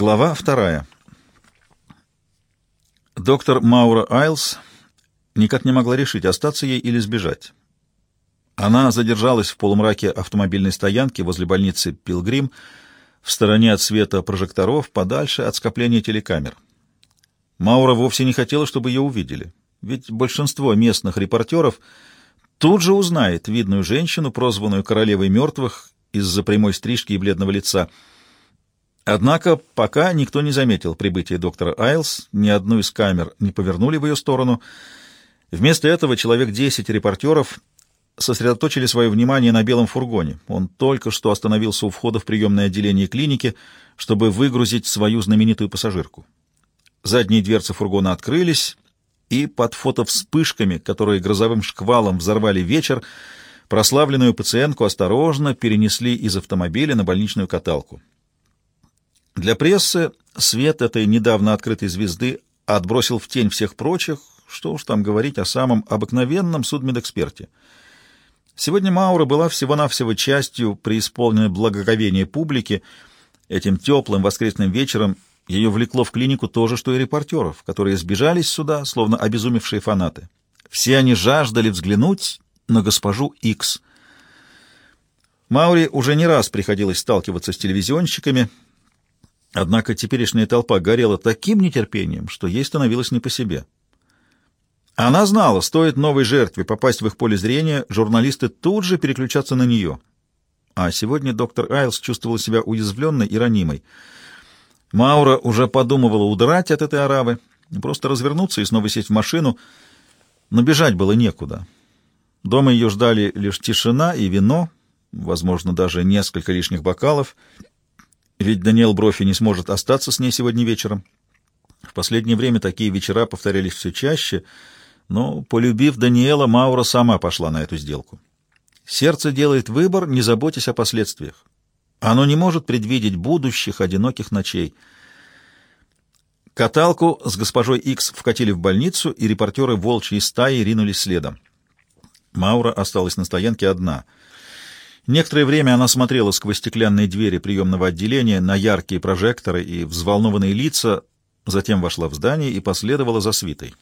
Глава вторая. Доктор Маура Айлс никак не могла решить, остаться ей или сбежать. Она задержалась в полумраке автомобильной стоянки возле больницы «Пилгрим», в стороне от света прожекторов, подальше от скопления телекамер. Маура вовсе не хотела, чтобы ее увидели, ведь большинство местных репортеров тут же узнает видную женщину, прозванную королевой мертвых из-за прямой стрижки и бледного лица. Однако пока никто не заметил прибытия доктора Айлс, ни одну из камер не повернули в ее сторону. Вместо этого человек десять репортеров сосредоточили свое внимание на белом фургоне. Он только что остановился у входа в приемное отделение клиники, чтобы выгрузить свою знаменитую пассажирку. Задние дверцы фургона открылись, и под фотовспышками, которые грозовым шквалом взорвали вечер, прославленную пациентку осторожно перенесли из автомобиля на больничную каталку. Для прессы свет этой недавно открытой звезды отбросил в тень всех прочих, что уж там говорить о самом обыкновенном судмедэксперте — Сегодня Маура была всего-навсего частью преисполненной благоговения публики. Этим теплым воскресным вечером ее влекло в клинику то же, что и репортеров, которые сбежались сюда, словно обезумевшие фанаты. Все они жаждали взглянуть на госпожу Икс. Мауре уже не раз приходилось сталкиваться с телевизионщиками, однако теперешняя толпа горела таким нетерпением, что ей становилось не по себе. Она знала, стоит новой жертве попасть в их поле зрения, журналисты тут же переключатся на нее. А сегодня доктор Айлс чувствовал себя уязвленной и ранимой. Маура уже подумывала удрать от этой аравы, просто развернуться и снова сесть в машину, но бежать было некуда. Дома ее ждали лишь тишина и вино, возможно, даже несколько лишних бокалов, ведь Даниэл Брофи не сможет остаться с ней сегодня вечером. В последнее время такие вечера повторялись все чаще — но, полюбив Даниэла, Маура сама пошла на эту сделку. Сердце делает выбор, не заботясь о последствиях. Оно не может предвидеть будущих одиноких ночей. Каталку с госпожой Икс вкатили в больницу, и репортеры волчьей стаи ринулись следом. Маура осталась на стоянке одна. Некоторое время она смотрела сквозь стеклянные двери приемного отделения на яркие прожекторы и взволнованные лица, затем вошла в здание и последовала за свитой.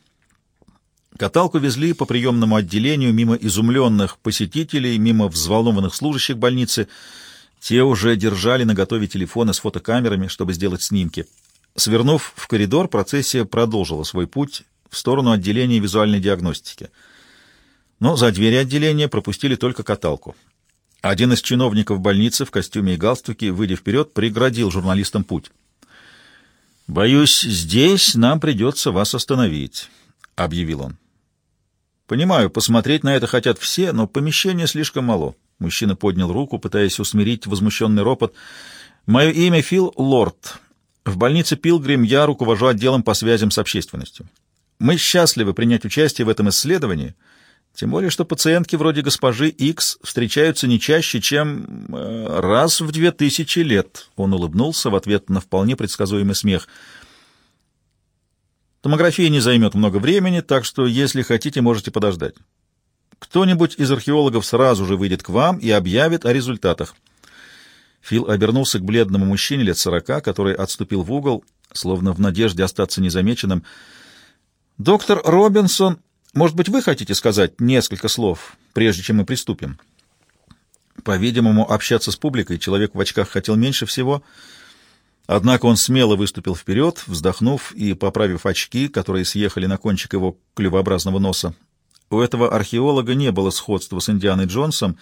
Каталку везли по приемному отделению мимо изумленных посетителей, мимо взволнованных служащих больницы. Те уже держали наготове телефоны с фотокамерами, чтобы сделать снимки. Свернув в коридор, процессия продолжила свой путь в сторону отделения визуальной диагностики. Но за двери отделения пропустили только каталку. Один из чиновников больницы в костюме и галстуке, выйдя вперед, преградил журналистам путь. «Боюсь, здесь нам придется вас остановить», — объявил он. Понимаю, посмотреть на это хотят все, но помещение слишком мало. Мужчина поднял руку, пытаясь усмирить возмущенный ропот. Мое имя Фил Лорд. В больнице Пилгрим я руковожу отделом по связям с общественностью. Мы счастливы принять участие в этом исследовании, тем более что пациентки вроде госпожи Икс встречаются не чаще, чем э, раз в две тысячи лет. Он улыбнулся в ответ на вполне предсказуемый смех — Томография не займет много времени, так что, если хотите, можете подождать. Кто-нибудь из археологов сразу же выйдет к вам и объявит о результатах. Фил обернулся к бледному мужчине лет сорока, который отступил в угол, словно в надежде остаться незамеченным. «Доктор Робинсон, может быть, вы хотите сказать несколько слов, прежде чем мы приступим?» По-видимому, общаться с публикой человек в очках хотел меньше всего — Однако он смело выступил вперед, вздохнув и поправив очки, которые съехали на кончик его клювообразного носа. У этого археолога не было сходства с Индианой Джонсом.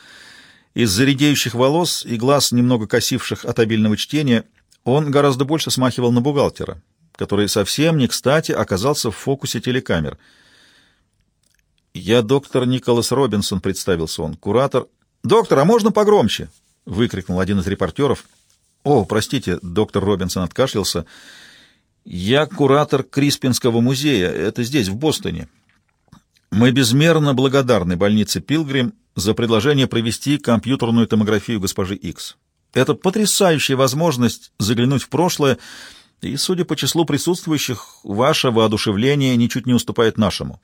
Из-за редеющих волос и глаз, немного косивших от обильного чтения, он гораздо больше смахивал на бухгалтера, который совсем не кстати оказался в фокусе телекамер. «Я доктор Николас Робинсон», — представился он, — «куратор». «Доктор, а можно погромче?» — выкрикнул один из репортеров. «О, простите», — доктор Робинсон откашлялся. «Я куратор Криспинского музея. Это здесь, в Бостоне. Мы безмерно благодарны больнице Пилгрим за предложение провести компьютерную томографию госпожи Икс. Это потрясающая возможность заглянуть в прошлое, и, судя по числу присутствующих, ваше воодушевление ничуть не уступает нашему».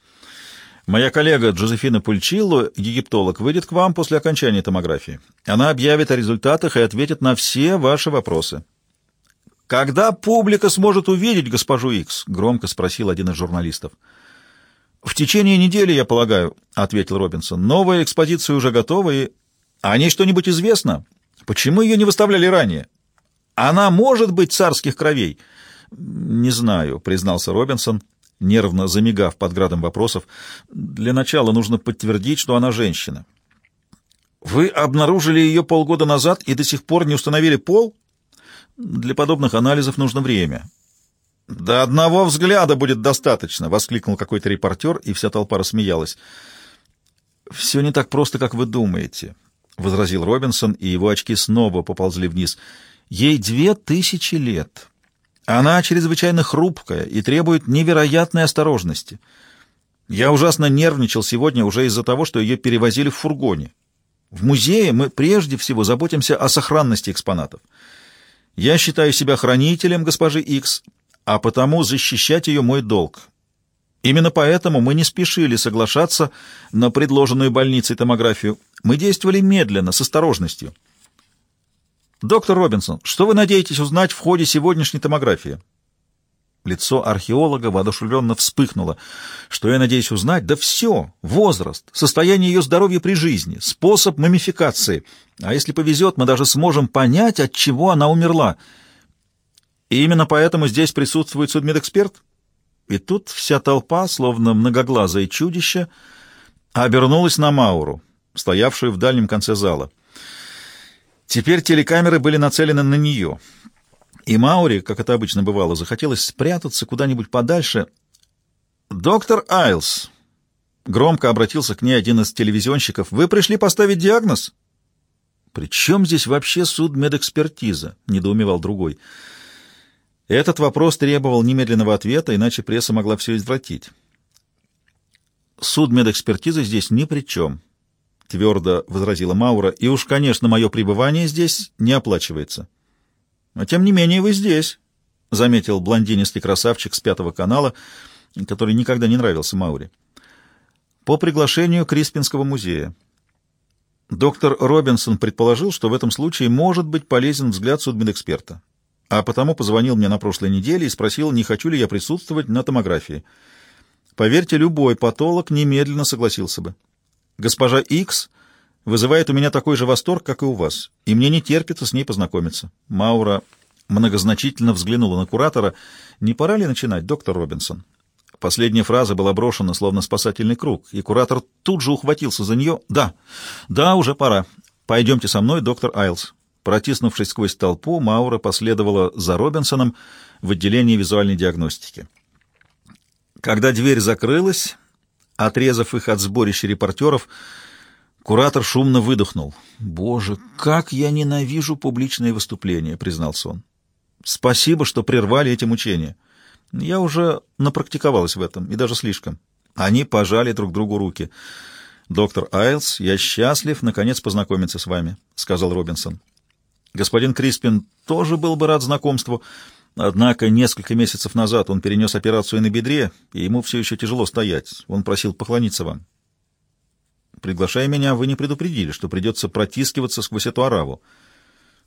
Моя коллега Джозефина Пульчилло, египтолог, выйдет к вам после окончания томографии. Она объявит о результатах и ответит на все ваши вопросы. Когда публика сможет увидеть госпожу Икс? Громко спросил один из журналистов. В течение недели, я полагаю, ответил Робинсон. Новая экспозиция уже готова, и о ней что-нибудь известно? Почему ее не выставляли ранее? Она может быть царских кровей? Не знаю, признался Робинсон, нервно замигав под градом вопросов. Для начала нужно подтвердить, что она женщина. Вы обнаружили ее полгода назад и до сих пор не установили пол? Для подобных анализов нужно время. «До одного взгляда будет достаточно!» — воскликнул какой-то репортер, и вся толпа рассмеялась. «Все не так просто, как вы думаете», — возразил Робинсон, и его очки снова поползли вниз. «Ей две тысячи лет. Она чрезвычайно хрупкая и требует невероятной осторожности. Я ужасно нервничал сегодня уже из-за того, что ее перевозили в фургоне. В музее мы прежде всего заботимся о сохранности экспонатов. Я считаю себя хранителем госпожи Икс, а потому защищать ее мой долг. Именно поэтому мы не спешили соглашаться на предложенную больницей томографию. Мы действовали медленно, с осторожностью. Доктор Робинсон, что вы надеетесь узнать в ходе сегодняшней томографии? Лицо археолога воодушевленно вспыхнуло. Что я надеюсь узнать? Да все. Возраст, состояние ее здоровья при жизни, способ мумификации. А если повезет, мы даже сможем понять, от чего она умерла. И именно поэтому здесь присутствует судмедэксперт. И тут вся толпа, словно многоглазое чудище, обернулась на Мауру, стоявшую в дальнем конце зала. Теперь телекамеры были нацелены на нее — и Маури, как это обычно бывало, захотелось спрятаться куда-нибудь подальше. «Доктор Айлс!» — громко обратился к ней один из телевизионщиков. «Вы пришли поставить диагноз?» «При чем здесь вообще суд медэкспертиза?» — недоумевал другой. Этот вопрос требовал немедленного ответа, иначе пресса могла все извратить. «Суд медэкспертизы здесь ни при чем», — твердо возразила Маура, — «и уж, конечно, мое пребывание здесь не оплачивается». А тем не менее вы здесь, — заметил блондинистый красавчик с Пятого канала, который никогда не нравился Маури. По приглашению Криспинского музея. Доктор Робинсон предположил, что в этом случае может быть полезен взгляд судмедэксперта, а потому позвонил мне на прошлой неделе и спросил, не хочу ли я присутствовать на томографии. Поверьте, любой патолог немедленно согласился бы. Госпожа Икс вызывает у меня такой же восторг, как и у вас, и мне не терпится с ней познакомиться. Маура многозначительно взглянула на куратора. «Не пора ли начинать, доктор Робинсон?» Последняя фраза была брошена, словно спасательный круг, и куратор тут же ухватился за нее. «Да, да, уже пора. Пойдемте со мной, доктор Айлс». Протиснувшись сквозь толпу, Маура последовала за Робинсоном в отделение визуальной диагностики. Когда дверь закрылась, отрезав их от сборища репортеров, Куратор шумно выдохнул. «Боже, как я ненавижу публичные выступления», — признался он. «Спасибо, что прервали эти мучения. Я уже напрактиковалась в этом, и даже слишком». Они пожали друг другу руки. «Доктор Айлс, я счастлив, наконец, познакомиться с вами», — сказал Робинсон. Господин Криспин тоже был бы рад знакомству, однако несколько месяцев назад он перенес операцию на бедре, и ему все еще тяжело стоять. Он просил поклониться вам. Приглашая меня, вы не предупредили, что придется протискиваться сквозь эту ораву.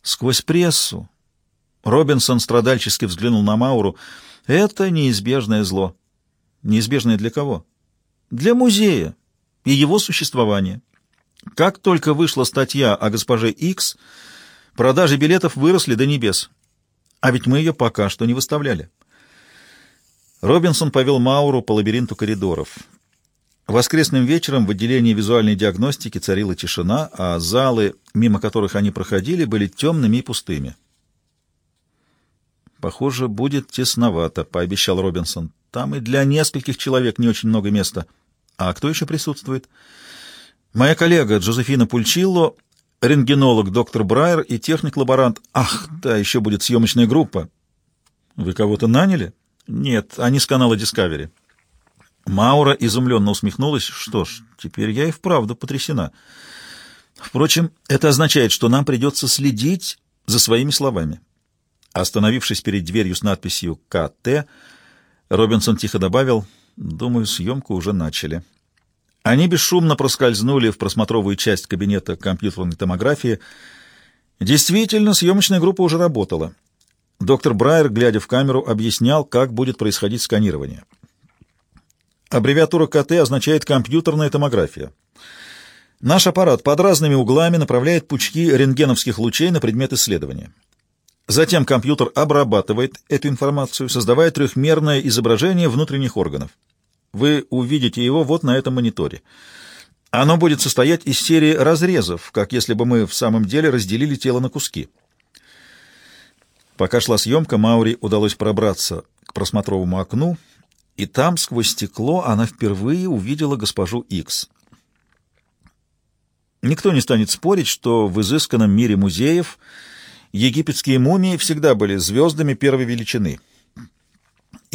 Сквозь прессу. Робинсон страдальчески взглянул на Мауру. Это неизбежное зло. Неизбежное для кого? Для музея и его существования. Как только вышла статья о госпоже Икс, продажи билетов выросли до небес. А ведь мы ее пока что не выставляли. Робинсон повел Мауру по лабиринту коридоров. Воскресным вечером в отделении визуальной диагностики царила тишина, а залы, мимо которых они проходили, были темными и пустыми. «Похоже, будет тесновато», — пообещал Робинсон. «Там и для нескольких человек не очень много места. А кто еще присутствует?» «Моя коллега Джозефина Пульчилло, рентгенолог доктор Брайер и техник-лаборант. Ах, да, еще будет съемочная группа». «Вы кого-то наняли?» «Нет, они с канала Discovery». Маура изумленно усмехнулась. Что ж, теперь я и вправду потрясена. Впрочем, это означает, что нам придется следить за своими словами. Остановившись перед дверью с надписью «КТ», Робинсон тихо добавил, «Думаю, съемку уже начали». Они бесшумно проскользнули в просмотровую часть кабинета компьютерной томографии. Действительно, съемочная группа уже работала. Доктор Брайер, глядя в камеру, объяснял, как будет происходить сканирование. Аббревиатура КТ означает компьютерная томография. Наш аппарат под разными углами направляет пучки рентгеновских лучей на предмет исследования. Затем компьютер обрабатывает эту информацию, создавая трехмерное изображение внутренних органов. Вы увидите его вот на этом мониторе. Оно будет состоять из серии разрезов, как если бы мы в самом деле разделили тело на куски. Пока шла съемка, Маури удалось пробраться к просмотровому окну, и там, сквозь стекло, она впервые увидела госпожу Икс. Никто не станет спорить, что в изысканном мире музеев египетские мумии всегда были звездами первой величины.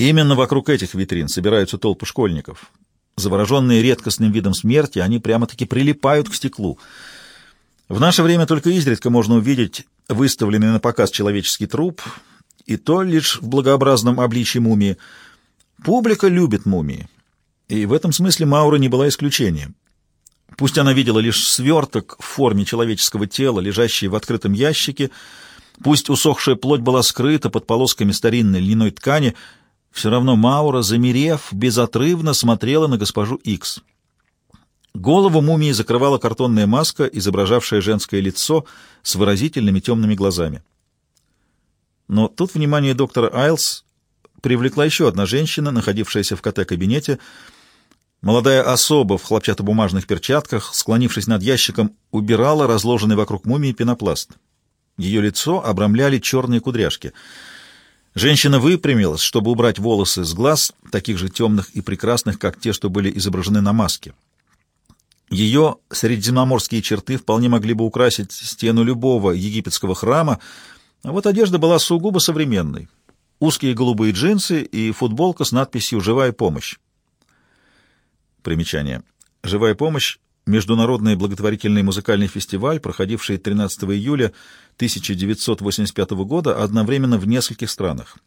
Именно вокруг этих витрин собираются толпы школьников. Завороженные редкостным видом смерти, они прямо-таки прилипают к стеклу. В наше время только изредка можно увидеть выставленный на показ человеческий труп, и то лишь в благообразном обличье мумии. Публика любит мумии, и в этом смысле Маура не была исключением. Пусть она видела лишь сверток в форме человеческого тела, лежащий в открытом ящике, пусть усохшая плоть была скрыта под полосками старинной льняной ткани, все равно Маура, замерев, безотрывно смотрела на госпожу Икс. Голову мумии закрывала картонная маска, изображавшая женское лицо с выразительными темными глазами. Но тут внимание доктора Айлс привлекла еще одна женщина, находившаяся в КТ-кабинете. Молодая особа в хлопчатобумажных перчатках, склонившись над ящиком, убирала разложенный вокруг мумии пенопласт. Ее лицо обрамляли черные кудряшки. Женщина выпрямилась, чтобы убрать волосы с глаз, таких же темных и прекрасных, как те, что были изображены на маске. Ее средиземноморские черты вполне могли бы украсить стену любого египетского храма, а вот одежда была сугубо современной. Узкие голубые джинсы и футболка с надписью «Живая помощь». Примечание. «Живая помощь» — международный благотворительный музыкальный фестиваль, проходивший 13 июля 1985 года одновременно в нескольких странах.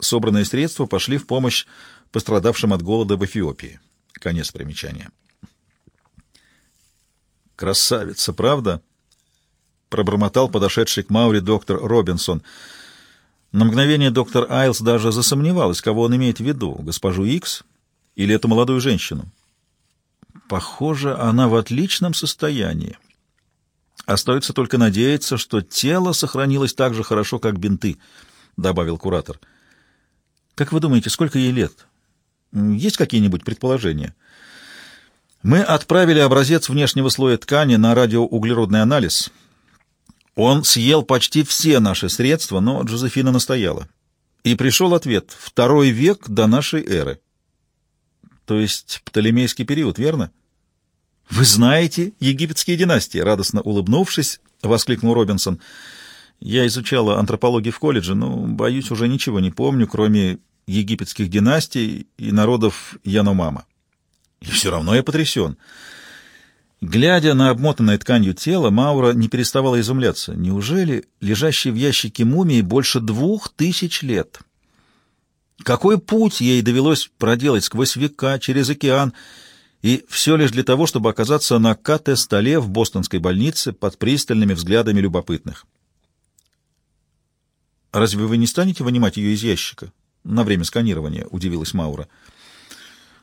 Собранные средства пошли в помощь пострадавшим от голода в Эфиопии. Конец примечания. «Красавица, правда?» — пробормотал подошедший к Маури доктор Робинсон. На мгновение доктор Айлс даже засомневалась, кого он имеет в виду, госпожу Икс или эту молодую женщину. Похоже, она в отличном состоянии. Остается только надеяться, что тело сохранилось так же хорошо, как бинты, — добавил куратор. Как вы думаете, сколько ей лет? Есть какие-нибудь предположения? — мы отправили образец внешнего слоя ткани на радиоуглеродный анализ. Он съел почти все наши средства, но Джозефина настояла. И пришел ответ — второй век до нашей эры. То есть Птолемейский период, верно? «Вы знаете египетские династии?» — радостно улыбнувшись, воскликнул Робинсон. «Я изучала антропологию в колледже, но, боюсь, уже ничего не помню, кроме египетских династий и народов Яномама. И все равно я потрясен. Глядя на обмотанное тканью тело, Маура не переставала изумляться. Неужели лежащий в ящике мумии больше двух тысяч лет? Какой путь ей довелось проделать сквозь века, через океан, и все лишь для того, чтобы оказаться на КТ-столе в бостонской больнице под пристальными взглядами любопытных. «Разве вы не станете вынимать ее из ящика на время сканирования?» — удивилась Маура. —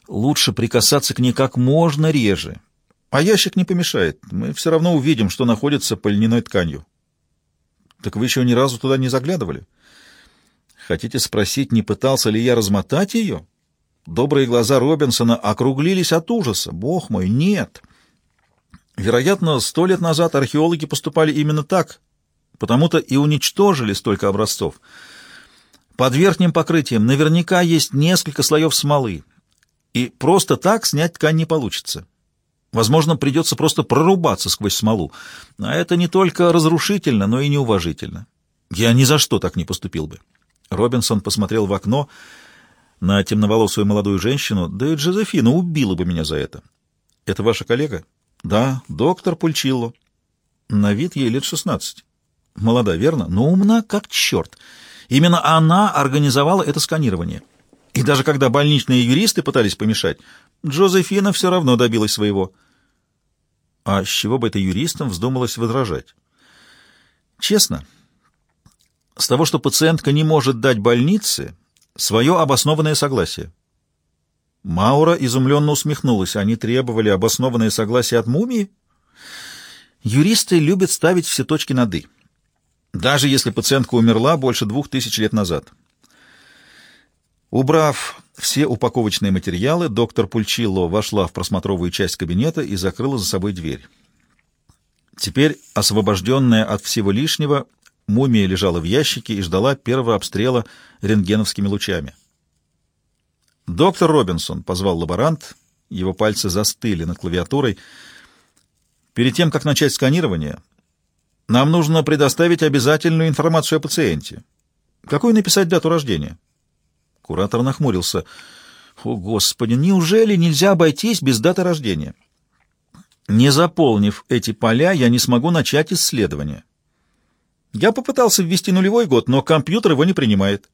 Лучше прикасаться к ней как можно реже. А ящик не помешает. Мы все равно увидим, что находится по льняной тканью. Так вы еще ни разу туда не заглядывали? Хотите спросить, не пытался ли я размотать ее? Добрые глаза Робинсона округлились от ужаса. Бог мой, нет. Вероятно, сто лет назад археологи поступали именно так, потому-то и уничтожили столько образцов. Под верхним покрытием наверняка есть несколько слоев смолы, и просто так снять ткань не получится. Возможно, придется просто прорубаться сквозь смолу. А это не только разрушительно, но и неуважительно. Я ни за что так не поступил бы. Робинсон посмотрел в окно на темноволосую молодую женщину. Да и Джозефина убила бы меня за это. Это ваша коллега? Да, доктор Пульчилло. На вид ей лет шестнадцать. Молода, верно? Но умна как черт. Именно она организовала это сканирование. И даже когда больничные юристы пытались помешать, Джозефина все равно добилась своего. А с чего бы это юристам вздумалось возражать? Честно, С того, что пациентка не может дать больнице свое обоснованное согласие. Маура изумленно усмехнулась. Они требовали обоснованное согласие от мумии? Юристы любят ставить все точки над «и», даже если пациентка умерла больше двух тысяч лет назад. Убрав все упаковочные материалы, доктор Пульчилло вошла в просмотровую часть кабинета и закрыла за собой дверь. Теперь, освобожденная от всего лишнего, мумия лежала в ящике и ждала первого обстрела рентгеновскими лучами. «Доктор Робинсон», — позвал лаборант, его пальцы застыли над клавиатурой. «Перед тем, как начать сканирование, нам нужно предоставить обязательную информацию о пациенте. Какую написать дату рождения?» Куратор нахмурился. «О, Господи, неужели нельзя обойтись без даты рождения?» «Не заполнив эти поля, я не смогу начать исследование. Я попытался ввести нулевой год, но компьютер его не принимает».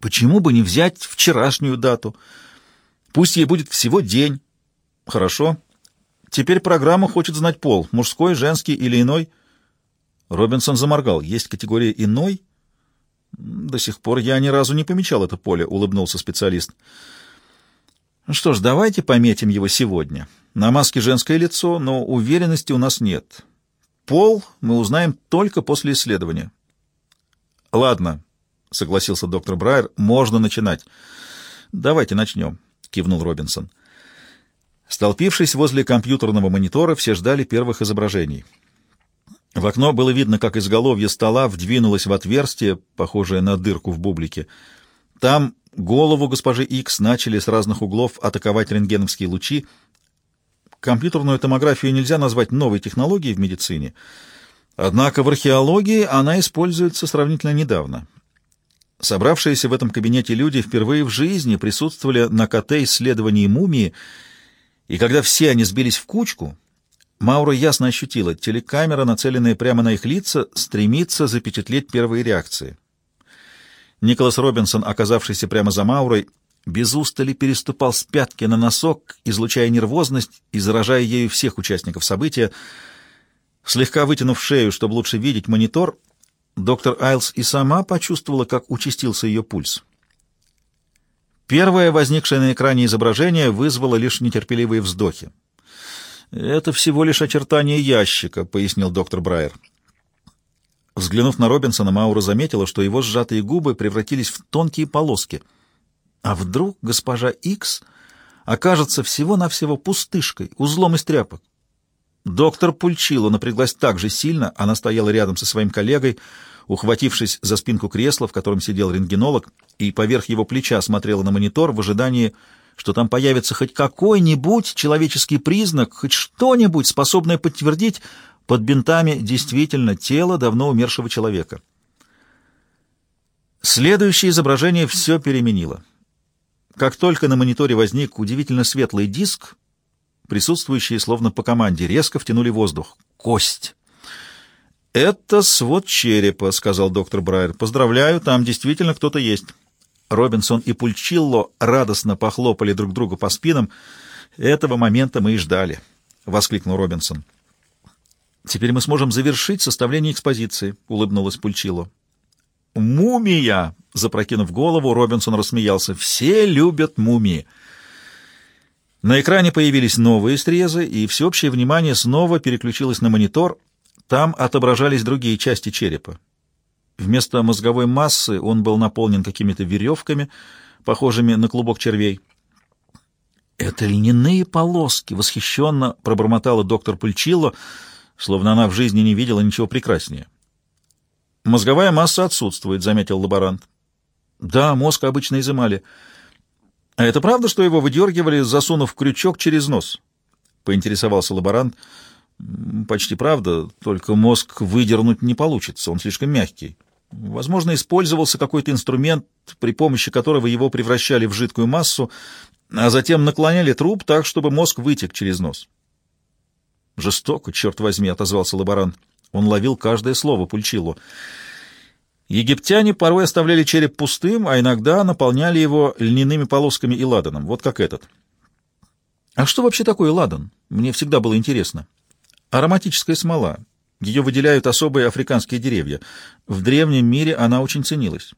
Почему бы не взять вчерашнюю дату? Пусть ей будет всего день. Хорошо. Теперь программа хочет знать пол, мужской, женский или иной. Робинсон заморгал. Есть категория «иной»? До сих пор я ни разу не помечал это поле, улыбнулся специалист. Что ж, давайте пометим его сегодня. На маске женское лицо, но уверенности у нас нет. Пол мы узнаем только после исследования. Ладно, — согласился доктор Брайер. — Можно начинать. — Давайте начнем, — кивнул Робинсон. Столпившись возле компьютерного монитора, все ждали первых изображений. В окно было видно, как изголовье стола вдвинулось в отверстие, похожее на дырку в бублике. Там голову госпожи Икс начали с разных углов атаковать рентгеновские лучи. Компьютерную томографию нельзя назвать новой технологией в медицине, однако в археологии она используется сравнительно недавно. Собравшиеся в этом кабинете люди впервые в жизни присутствовали на КТ-исследовании мумии, и когда все они сбились в кучку, Маура ясно ощутила, телекамера, нацеленная прямо на их лица, стремится запечатлеть первые реакции. Николас Робинсон, оказавшийся прямо за Маурой, без устали переступал с пятки на носок, излучая нервозность и заражая ею всех участников события. Слегка вытянув шею, чтобы лучше видеть монитор, Доктор Айлс и сама почувствовала, как участился ее пульс. Первое возникшее на экране изображение вызвало лишь нетерпеливые вздохи. «Это всего лишь очертание ящика», — пояснил доктор Брайер. Взглянув на Робинсона, Маура заметила, что его сжатые губы превратились в тонкие полоски. А вдруг госпожа Икс окажется всего-навсего пустышкой, узлом из тряпок? Доктор Пульчило напряглась так же сильно, она стояла рядом со своим коллегой, ухватившись за спинку кресла, в котором сидел рентгенолог, и поверх его плеча смотрела на монитор в ожидании, что там появится хоть какой-нибудь человеческий признак, хоть что-нибудь, способное подтвердить под бинтами действительно тело давно умершего человека. Следующее изображение все переменило. Как только на мониторе возник удивительно светлый диск, Присутствующие, словно по команде, резко втянули воздух. Кость! «Это свод черепа», — сказал доктор Брайер. «Поздравляю, там действительно кто-то есть». Робинсон и Пульчилло радостно похлопали друг друга по спинам. «Этого момента мы и ждали», — воскликнул Робинсон. «Теперь мы сможем завершить составление экспозиции», — улыбнулась Пульчилло. «Мумия!» — запрокинув голову, Робинсон рассмеялся. «Все любят мумии». На экране появились новые срезы, и всеобщее внимание снова переключилось на монитор. Там отображались другие части черепа. Вместо мозговой массы он был наполнен какими-то веревками, похожими на клубок червей. «Это льняные полоски!» — восхищенно пробормотала доктор Пульчило, словно она в жизни не видела ничего прекраснее. «Мозговая масса отсутствует», — заметил лаборант. «Да, мозг обычно изымали». «А это правда, что его выдергивали, засунув крючок через нос?» — поинтересовался лаборант. «Почти правда, только мозг выдернуть не получится, он слишком мягкий. Возможно, использовался какой-то инструмент, при помощи которого его превращали в жидкую массу, а затем наклоняли труп так, чтобы мозг вытек через нос». «Жестоко, черт возьми», — отозвался лаборант. Он ловил каждое слово Пульчилу. Египтяне порой оставляли череп пустым, а иногда наполняли его льняными полосками и ладаном, вот как этот. А что вообще такое ладан? Мне всегда было интересно. Ароматическая смола. Ее выделяют особые африканские деревья. В древнем мире она очень ценилась.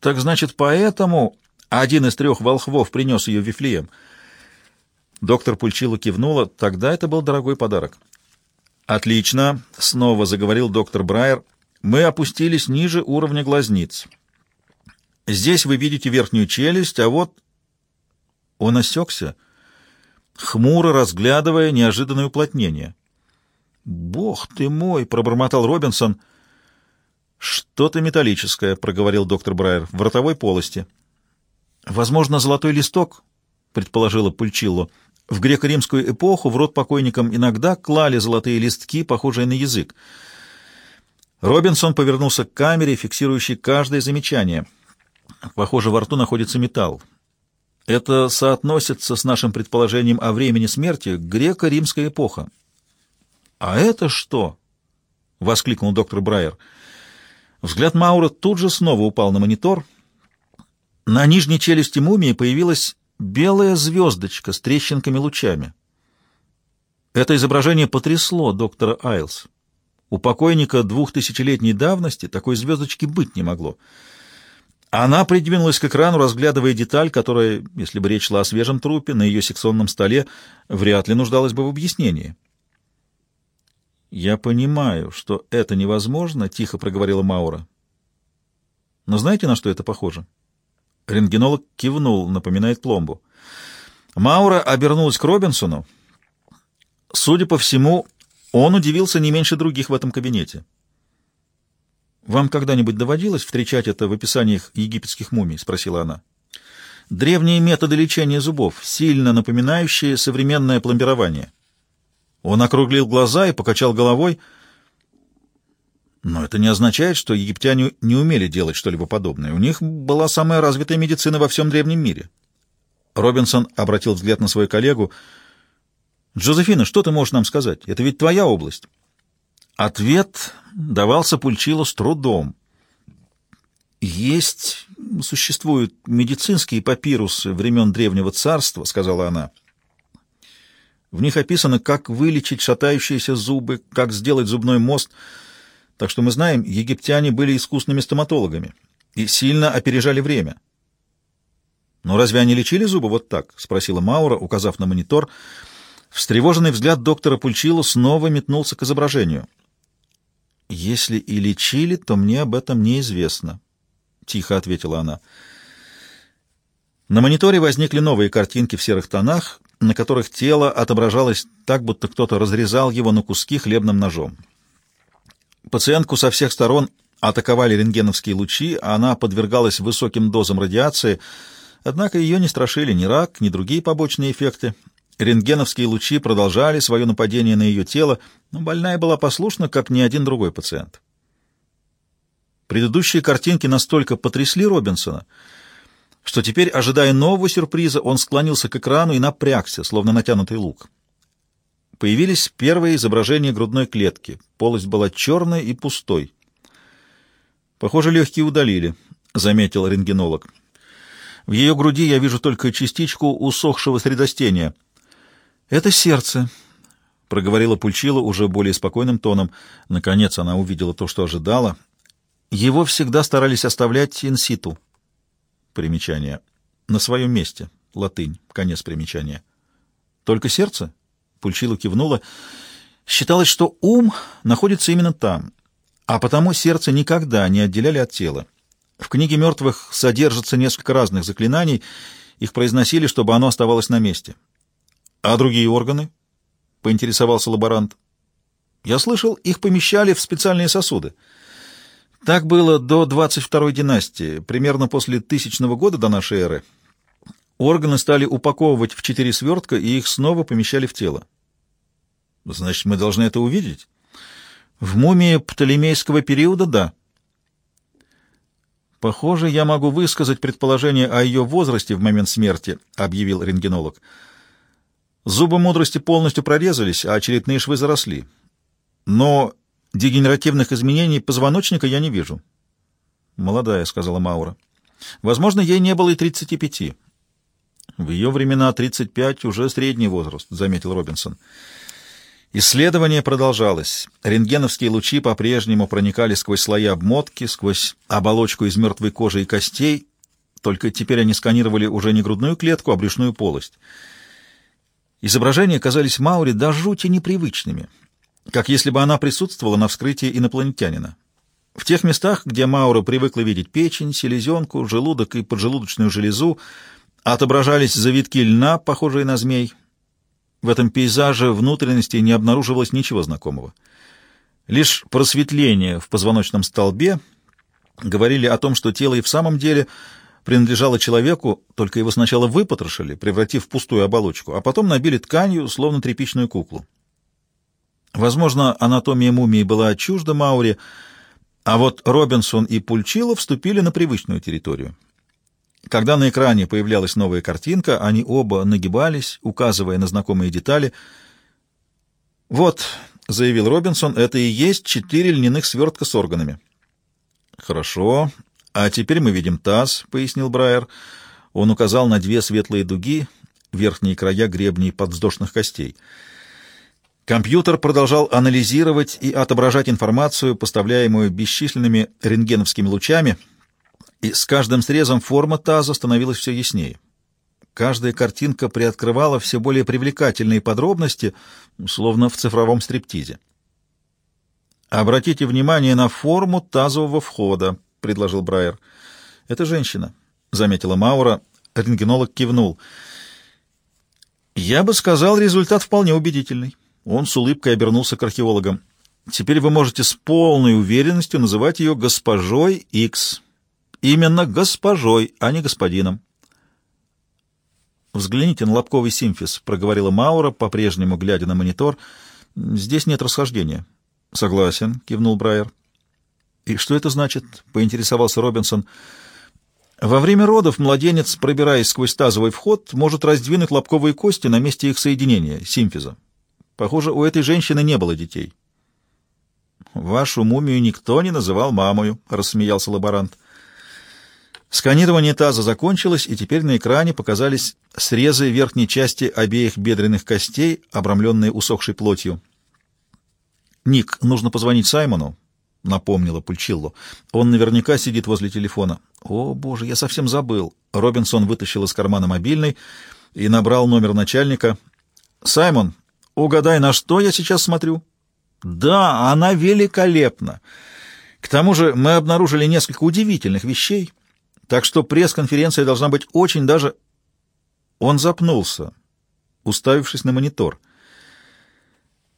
Так значит, поэтому один из трех волхвов принес ее в Вифлеем. Доктор Пульчило кивнула. Тогда это был дорогой подарок. «Отлично», — снова заговорил доктор Брайер. «Мы опустились ниже уровня глазниц. Здесь вы видите верхнюю челюсть, а вот...» Он осекся, хмуро разглядывая неожиданное уплотнение. «Бог ты мой!» — пробормотал Робинсон. «Что-то металлическое», — проговорил доктор Брайер, — «в ротовой полости». «Возможно, золотой листок», — предположила Пульчилло. «В греко-римскую эпоху в рот покойникам иногда клали золотые листки, похожие на язык». Робинсон повернулся к камере, фиксирующей каждое замечание. Похоже, во рту находится металл. Это соотносится с нашим предположением о времени смерти греко-римская эпоха. «А это что?» — воскликнул доктор Брайер. Взгляд Маура тут же снова упал на монитор. На нижней челюсти мумии появилась белая звездочка с трещинками-лучами. Это изображение потрясло доктора Айлс. У покойника двухтысячелетней давности такой звездочки быть не могло. Она придвинулась к экрану, разглядывая деталь, которая, если бы речь шла о свежем трупе, на ее секционном столе вряд ли нуждалась бы в объяснении. «Я понимаю, что это невозможно», — тихо проговорила Маура. «Но знаете, на что это похоже?» Рентгенолог кивнул, напоминает пломбу. Маура обернулась к Робинсону. Судя по всему, он удивился не меньше других в этом кабинете. «Вам когда-нибудь доводилось встречать это в описаниях египетских мумий?» — спросила она. «Древние методы лечения зубов, сильно напоминающие современное пломбирование». Он округлил глаза и покачал головой. Но это не означает, что египтяне не умели делать что-либо подобное. У них была самая развитая медицина во всем древнем мире. Робинсон обратил взгляд на свою коллегу. «Джозефина, что ты можешь нам сказать? Это ведь твоя область». Ответ давался Пульчило с трудом. «Есть, существуют медицинские папирусы времен Древнего Царства», — сказала она. В них описано, как вылечить шатающиеся зубы, как сделать зубной мост. Так что мы знаем, египтяне были искусными стоматологами и сильно опережали время. «Но разве они лечили зубы вот так?» — спросила Маура, указав на монитор. Встревоженный взгляд доктора Пульчило снова метнулся к изображению. «Если и лечили, то мне об этом неизвестно», — тихо ответила она. На мониторе возникли новые картинки в серых тонах, на которых тело отображалось так, будто кто-то разрезал его на куски хлебным ножом. Пациентку со всех сторон атаковали рентгеновские лучи, а она подвергалась высоким дозам радиации, однако ее не страшили ни рак, ни другие побочные эффекты. Рентгеновские лучи продолжали свое нападение на ее тело, но больная была послушна, как ни один другой пациент. Предыдущие картинки настолько потрясли Робинсона, что теперь, ожидая нового сюрприза, он склонился к экрану и напрягся, словно натянутый лук. Появились первые изображения грудной клетки. Полость была черной и пустой. «Похоже, легкие удалили», — заметил рентгенолог. «В ее груди я вижу только частичку усохшего средостения». «Это сердце», — проговорила Пульчила уже более спокойным тоном. Наконец она увидела то, что ожидала. «Его всегда старались оставлять инситу». Примечание. На своем месте. Латынь. Конец примечания. Только сердце? Пульчила кивнула. Считалось, что ум находится именно там, а потому сердце никогда не отделяли от тела. В книге мертвых содержится несколько разных заклинаний, их произносили, чтобы оно оставалось на месте. А другие органы? Поинтересовался лаборант. Я слышал, их помещали в специальные сосуды. Так было до 22-й династии, примерно после тысячного года до нашей эры. Органы стали упаковывать в четыре свертка, и их снова помещали в тело. Значит, мы должны это увидеть? В мумии Птолемейского периода — да. Похоже, я могу высказать предположение о ее возрасте в момент смерти, — объявил рентгенолог. Зубы мудрости полностью прорезались, а черепные швы заросли. Но Дегенеративных изменений позвоночника я не вижу. Молодая, сказала Маура. Возможно, ей не было и 35. В ее времена 35 уже средний возраст, заметил Робинсон. Исследование продолжалось. Рентгеновские лучи по-прежнему проникали сквозь слои обмотки, сквозь оболочку из мертвой кожи и костей, только теперь они сканировали уже не грудную клетку, а брюшную полость. Изображения казались Маури до жути непривычными, как если бы она присутствовала на вскрытии инопланетянина. В тех местах, где Маура привыкла видеть печень, селезенку, желудок и поджелудочную железу, отображались завитки льна, похожие на змей. В этом пейзаже внутренности не обнаруживалось ничего знакомого. Лишь просветление в позвоночном столбе говорили о том, что тело и в самом деле принадлежало человеку, только его сначала выпотрошили, превратив в пустую оболочку, а потом набили тканью, словно тряпичную куклу. Возможно, анатомия мумии была чужда Мауре, а вот Робинсон и Пульчило вступили на привычную территорию. Когда на экране появлялась новая картинка, они оба нагибались, указывая на знакомые детали. «Вот», — заявил Робинсон, — «это и есть четыре льняных свертка с органами». «Хорошо. А теперь мы видим таз», — пояснил Брайер. Он указал на две светлые дуги, верхние края гребней подвздошных костей. Компьютер продолжал анализировать и отображать информацию, поставляемую бесчисленными рентгеновскими лучами — и с каждым срезом форма таза становилась все яснее. Каждая картинка приоткрывала все более привлекательные подробности, словно в цифровом стриптизе. «Обратите внимание на форму тазового входа», — предложил Брайер. «Это женщина», — заметила Маура. Рентгенолог кивнул. «Я бы сказал, результат вполне убедительный». Он с улыбкой обернулся к археологам. «Теперь вы можете с полной уверенностью называть ее госпожой Икс». Именно госпожой, а не господином. «Взгляните на лобковый симфиз», — проговорила Маура, по-прежнему глядя на монитор. «Здесь нет расхождения». «Согласен», — кивнул Брайер. «И что это значит?» — поинтересовался Робинсон. «Во время родов младенец, пробираясь сквозь тазовый вход, может раздвинуть лобковые кости на месте их соединения, симфиза. Похоже, у этой женщины не было детей». «Вашу мумию никто не называл мамою», — рассмеялся лаборант. Сканирование таза закончилось, и теперь на экране показались срезы верхней части обеих бедренных костей, обрамленные усохшей плотью. «Ник, нужно позвонить Саймону», — напомнила Пульчилло. «Он наверняка сидит возле телефона». «О, боже, я совсем забыл». Робинсон вытащил из кармана мобильный и набрал номер начальника. «Саймон, угадай, на что я сейчас смотрю?» «Да, она великолепна. К тому же мы обнаружили несколько удивительных вещей». Так что пресс-конференция должна быть очень даже... Он запнулся, уставившись на монитор.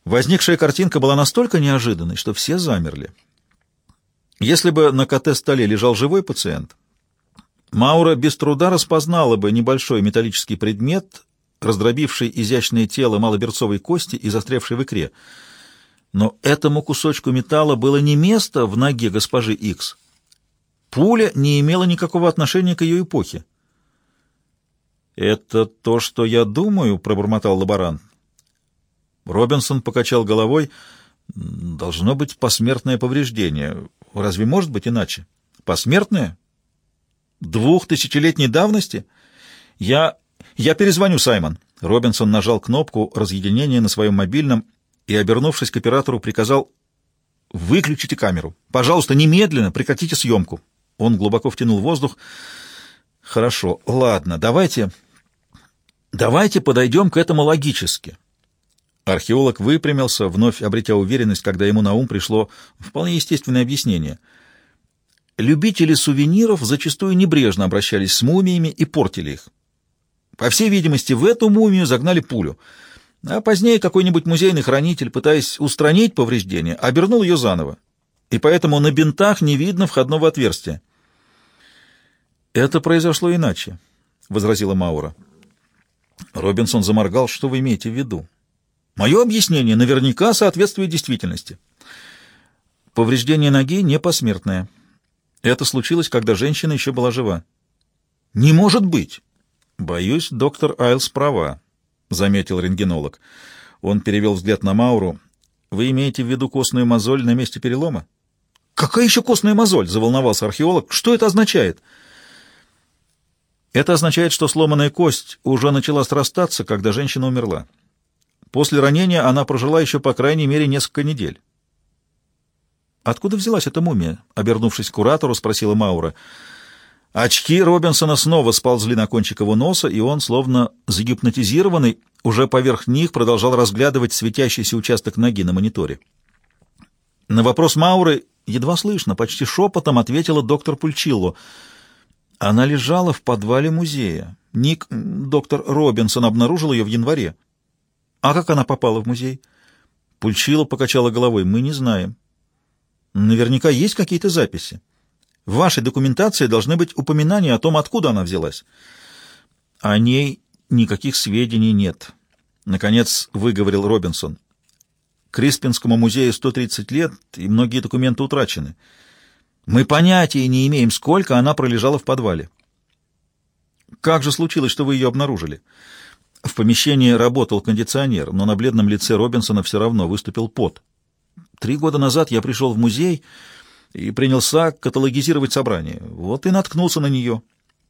Возникшая картинка была настолько неожиданной, что все замерли. Если бы на КТ-столе лежал живой пациент, Маура без труда распознала бы небольшой металлический предмет, раздробивший изящное тело малоберцовой кости и застрявший в икре. Но этому кусочку металла было не место в ноге госпожи Икс. Пуля не имела никакого отношения к ее эпохе. «Это то, что я думаю», — пробормотал лаборант. Робинсон покачал головой. «Должно быть посмертное повреждение. Разве может быть иначе? Посмертное? Двух тысячелетней давности? Я... я перезвоню, Саймон». Робинсон нажал кнопку разъединения на своем мобильном и, обернувшись к оператору, приказал «Выключите камеру. Пожалуйста, немедленно прекратите съемку». Он глубоко втянул воздух. «Хорошо, ладно, давайте... Давайте подойдем к этому логически». Археолог выпрямился, вновь обретя уверенность, когда ему на ум пришло вполне естественное объяснение. Любители сувениров зачастую небрежно обращались с мумиями и портили их. По всей видимости, в эту мумию загнали пулю, а позднее какой-нибудь музейный хранитель, пытаясь устранить повреждение, обернул ее заново, и поэтому на бинтах не видно входного отверстия. «Это произошло иначе», — возразила Маура. Робинсон заморгал. «Что вы имеете в виду?» «Мое объяснение наверняка соответствует действительности. Повреждение ноги не посмертное. Это случилось, когда женщина еще была жива». «Не может быть!» «Боюсь, доктор Айлс права», — заметил рентгенолог. Он перевел взгляд на Мауру. «Вы имеете в виду костную мозоль на месте перелома?» «Какая еще костная мозоль?» — заволновался археолог. «Что это означает?» Это означает, что сломанная кость уже начала срастаться, когда женщина умерла. После ранения она прожила еще по крайней мере несколько недель. «Откуда взялась эта мумия?» — обернувшись к куратору, спросила Маура. Очки Робинсона снова сползли на кончик его носа, и он, словно загипнотизированный, уже поверх них продолжал разглядывать светящийся участок ноги на мониторе. На вопрос Мауры едва слышно, почти шепотом ответила доктор Пульчилло. Она лежала в подвале музея. Ник, доктор Робинсон, обнаружил ее в январе. А как она попала в музей? Пульчило покачала головой. Мы не знаем. Наверняка есть какие-то записи. В вашей документации должны быть упоминания о том, откуда она взялась. О ней никаких сведений нет. Наконец выговорил Робинсон. Криспинскому музею 130 лет, и многие документы утрачены. Мы понятия не имеем, сколько она пролежала в подвале. Как же случилось, что вы ее обнаружили? В помещении работал кондиционер, но на бледном лице Робинсона все равно выступил пот. Три года назад я пришел в музей и принялся каталогизировать собрание. Вот и наткнулся на нее.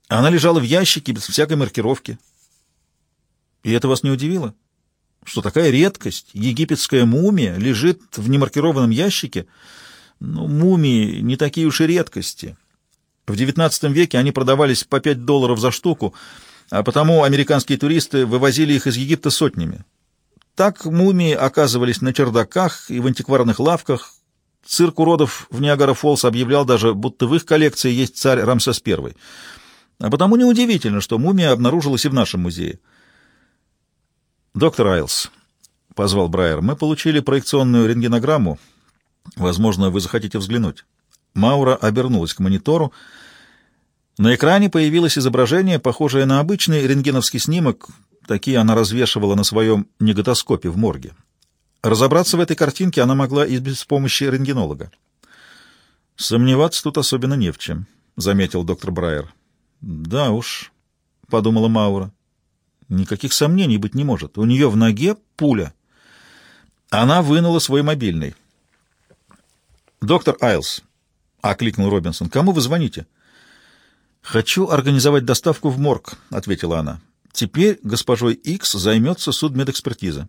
Она лежала в ящике без всякой маркировки. И это вас не удивило? Что такая редкость, египетская мумия, лежит в немаркированном ящике? Ну, мумии не такие уж и редкости. В XIX веке они продавались по 5 долларов за штуку, а потому американские туристы вывозили их из Египта сотнями. Так мумии оказывались на чердаках и в антикварных лавках. Цирк уродов в Ниагара-Фоллс объявлял даже, будто в их коллекции есть царь Рамсес I. А потому неудивительно, что мумия обнаружилась и в нашем музее. «Доктор Айлс», — позвал Брайер, — «мы получили проекционную рентгенограмму. Возможно, вы захотите взглянуть». Маура обернулась к монитору. На экране появилось изображение, похожее на обычный рентгеновский снимок, Такие она развешивала на своем неготоскопе в морге. Разобраться в этой картинке она могла и без помощи рентгенолога. «Сомневаться тут особенно не в чем», — заметил доктор Брайер. «Да уж», — подумала Маура. «Никаких сомнений быть не может. У нее в ноге пуля». Она вынула свой мобильный. «Доктор Айлс», — окликнул Робинсон, — «кому вы звоните?» «Хочу организовать доставку в морг», — ответила она. Теперь госпожой Икс займется судмедэкспертиза.